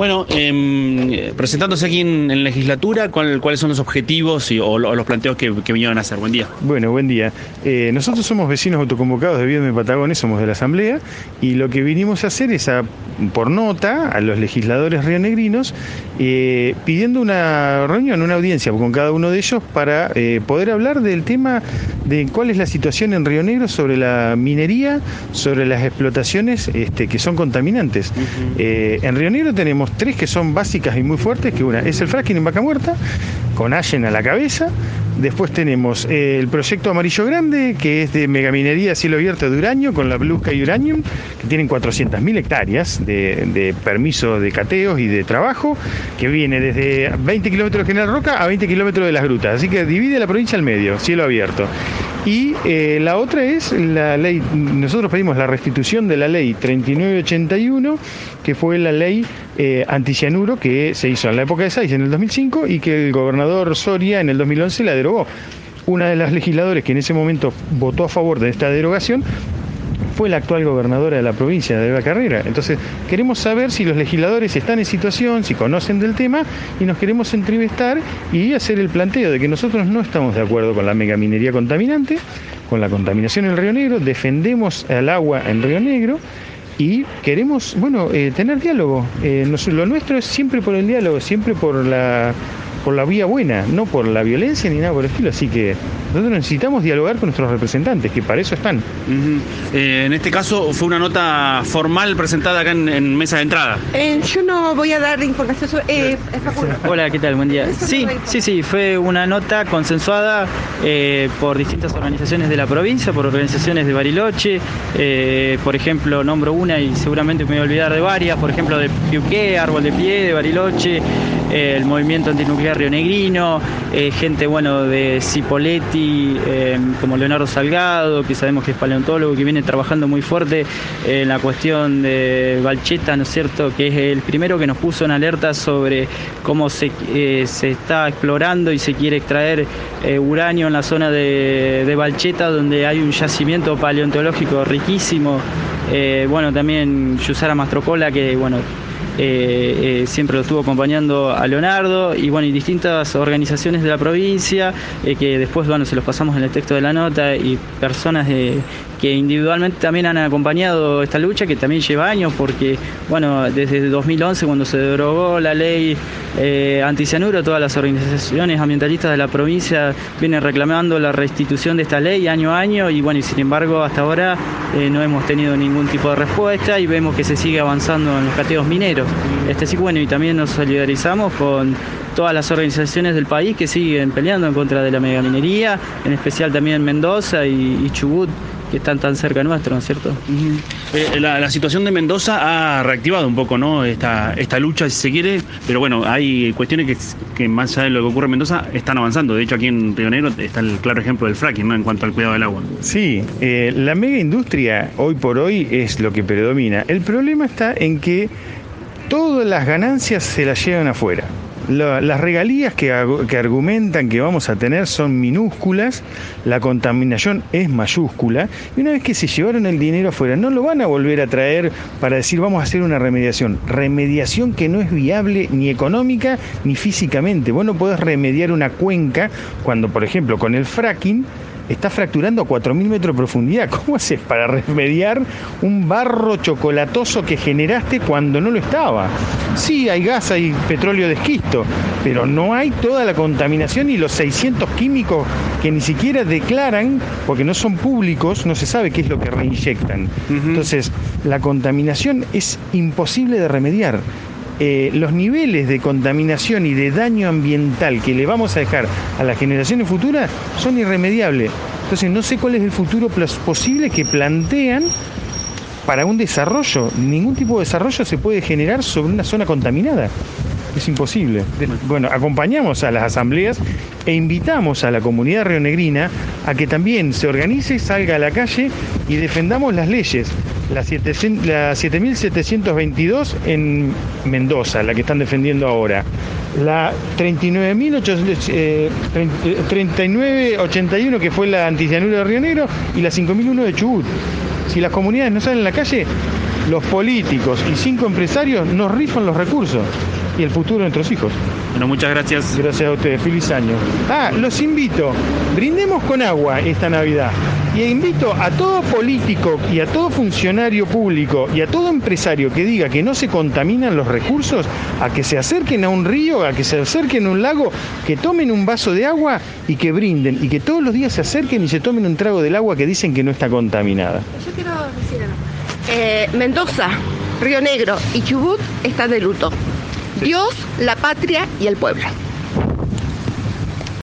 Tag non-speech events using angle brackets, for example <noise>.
Bueno, em, presentándose aquí en, la legislatura, ¿cuáles son los objetivos o, los planteos que, vinieron a hacer? Buen día. Bueno, buen día. Eh, nosotros somos vecinos autoconvocados de Viedma y Patagones, somos de la Asamblea, y lo que vinimos a hacer es, por nota, a los legisladores rionegrinos, eh, pidiendo una reunión, una audiencia con cada uno de ellos para eh, poder hablar del tema de cuál es la situación en Río Negro sobre la minería, sobre las explotaciones este, que son contaminantes. en Río Negro tenemos tres que son básicas y muy fuertes, que una es el fracking en Vaca Muerta, con Allen a la cabeza. Después tenemos eh, el proyecto Amarillo Grande, que es de megaminería cielo abierto de uranio, con la Blue Sky Uranium, que tienen 400.000 hectáreas de, de, permiso de cateos y de trabajo, que viene desde 20 kilómetros de General Roca a 20 kilómetros de las grutas. Así que divide la provincia al medio, cielo abierto. Y eh, la otra es la ley, nosotros pedimos la restitución de la ley 3981, que fue la ley eh, anticianuro que se hizo en la época de Saiz en el 2005 y que el gobernador Soria en el 2011 la derogó. Una de las legisladores que en ese momento votó a favor de esta derogación fue la actual gobernadora de la provincia de la Carrera. Entonces, queremos saber si los legisladores están en situación, si conocen del tema, y nos queremos entrevistar y hacer el planteo de que nosotros no estamos de acuerdo con la megaminería contaminante, con la contaminación en el Río Negro, defendemos el agua en Río Negro y queremos, bueno, eh, tener diálogo. Eh, lo nuestro es siempre por el diálogo, siempre por la por la vía buena, no por la violencia ni nada por el estilo. Así que nosotros necesitamos dialogar con nuestros representantes, que para eso están. Eh, en este caso fue una nota formal presentada acá en, mesa de entrada. Eh, yo no voy a dar información sobre... Eh, Hola, ¿qué tal? Buen día. Sí, sí, sí, fue una nota consensuada por distintas organizaciones de la provincia, por organizaciones de Bariloche, por ejemplo, nombro una y seguramente me voy a olvidar de varias, por ejemplo, de Piuqué, Árbol de Pie, de Bariloche, el movimiento antinuclear rionegrino, eh, gente bueno de Cipoletti, eh, como Leonardo Salgado, que sabemos que es paleontólogo, que viene trabajando muy fuerte en la cuestión de Balcheta, ¿no es cierto? Que es el primero que nos puso en alerta sobre cómo se, eh, se está explorando y se quiere extraer uranio en la zona de, de Balcheta, donde hay un yacimiento paleontológico riquísimo. bueno, también Yusara Mastrocola, que bueno, eh, eh, siempre lo estuvo acompañando a Leonardo y bueno, y distintas organizaciones de la provincia eh, que después bueno, se los pasamos en el texto de la nota y personas de, que individualmente también han acompañado esta lucha, que también lleva años, porque bueno, desde 2011 cuando se derogó la ley eh, anticianuro, todas las organizaciones ambientalistas de la provincia vienen reclamando la restitución de esta ley año a año y bueno, sin embargo hasta ahora eh, no hemos tenido ningún tipo de respuesta y vemos que se sigue avanzando en los cateos mineros. Este sí, bueno, y también nos solidarizamos con todas las organizaciones del país que siguen peleando en contra de la megaminería, en especial también Mendoza y Chubut que están tan cerca nuestro, ¿no es cierto? Eh, la, situación de Mendoza ha reactivado un poco ¿no? esta, esta lucha, si se quiere, pero bueno, hay cuestiones que, que más allá de lo que ocurre en Mendoza están avanzando. De hecho, aquí en Río Negro está el claro ejemplo del fracking ¿no? en cuanto al cuidado del agua. Sí, eh, la mega industria hoy por hoy es lo que predomina. El problema está en que todas las ganancias se las llevan afuera las regalías que, argumentan que vamos a tener son minúsculas, la contaminación es mayúscula, y una vez que se llevaron el dinero afuera, no lo van a volver a traer para decir vamos a hacer una remediación. Remediación que no es viable ni económica ni físicamente. Vos no podés remediar una cuenca cuando, por ejemplo, con el fracking, está fracturando a 4.000 metros de profundidad. <laughs> ¿Cómo haces para remediar un barro chocolatoso que generaste cuando no lo estaba? Sí, hay gas, hay petróleo de pero no hay toda la contaminación y los 600 químicos que ni siquiera declaran, porque no son públicos, no se sabe qué es lo que reinyectan. Entonces, la contaminación es imposible de remediar. Eh, los niveles de contaminación y de daño ambiental que le vamos a dejar a las generaciones futuras son irremediables. Entonces no sé cuál es el futuro posible que plantean para un desarrollo. Ningún tipo de desarrollo se puede generar sobre una zona contaminada. Es imposible. Bueno, acompañamos a las asambleas e invitamos a la comunidad rionegrina a que también se organice, salga a la calle y defendamos las leyes la, 7722 en Mendoza, la que están defendiendo ahora. La 3981 que fue la anticianura de Río Negro y la 5001 de Chubut. Si las comunidades no salen a la calle, los políticos y cinco empresarios nos rifan los recursos y el futuro de nuestros hijos. Bueno, muchas gracias. Gracias a ustedes, feliz año. Ah, los invito, brindemos con agua esta Navidad. Y invito a todo político y a todo funcionario público y a todo empresario que diga que no se contaminan los recursos, a que se acerquen a un río, a que se acerquen a un lago, que tomen un vaso de agua y que brinden. Y que todos los días se acerquen y se tomen un trago del agua que dicen que no está contaminada. Yo quiero decir algo. Eh, Mendoza, Río Negro y Chubut están de luto. Dios, la patria y el pueblo.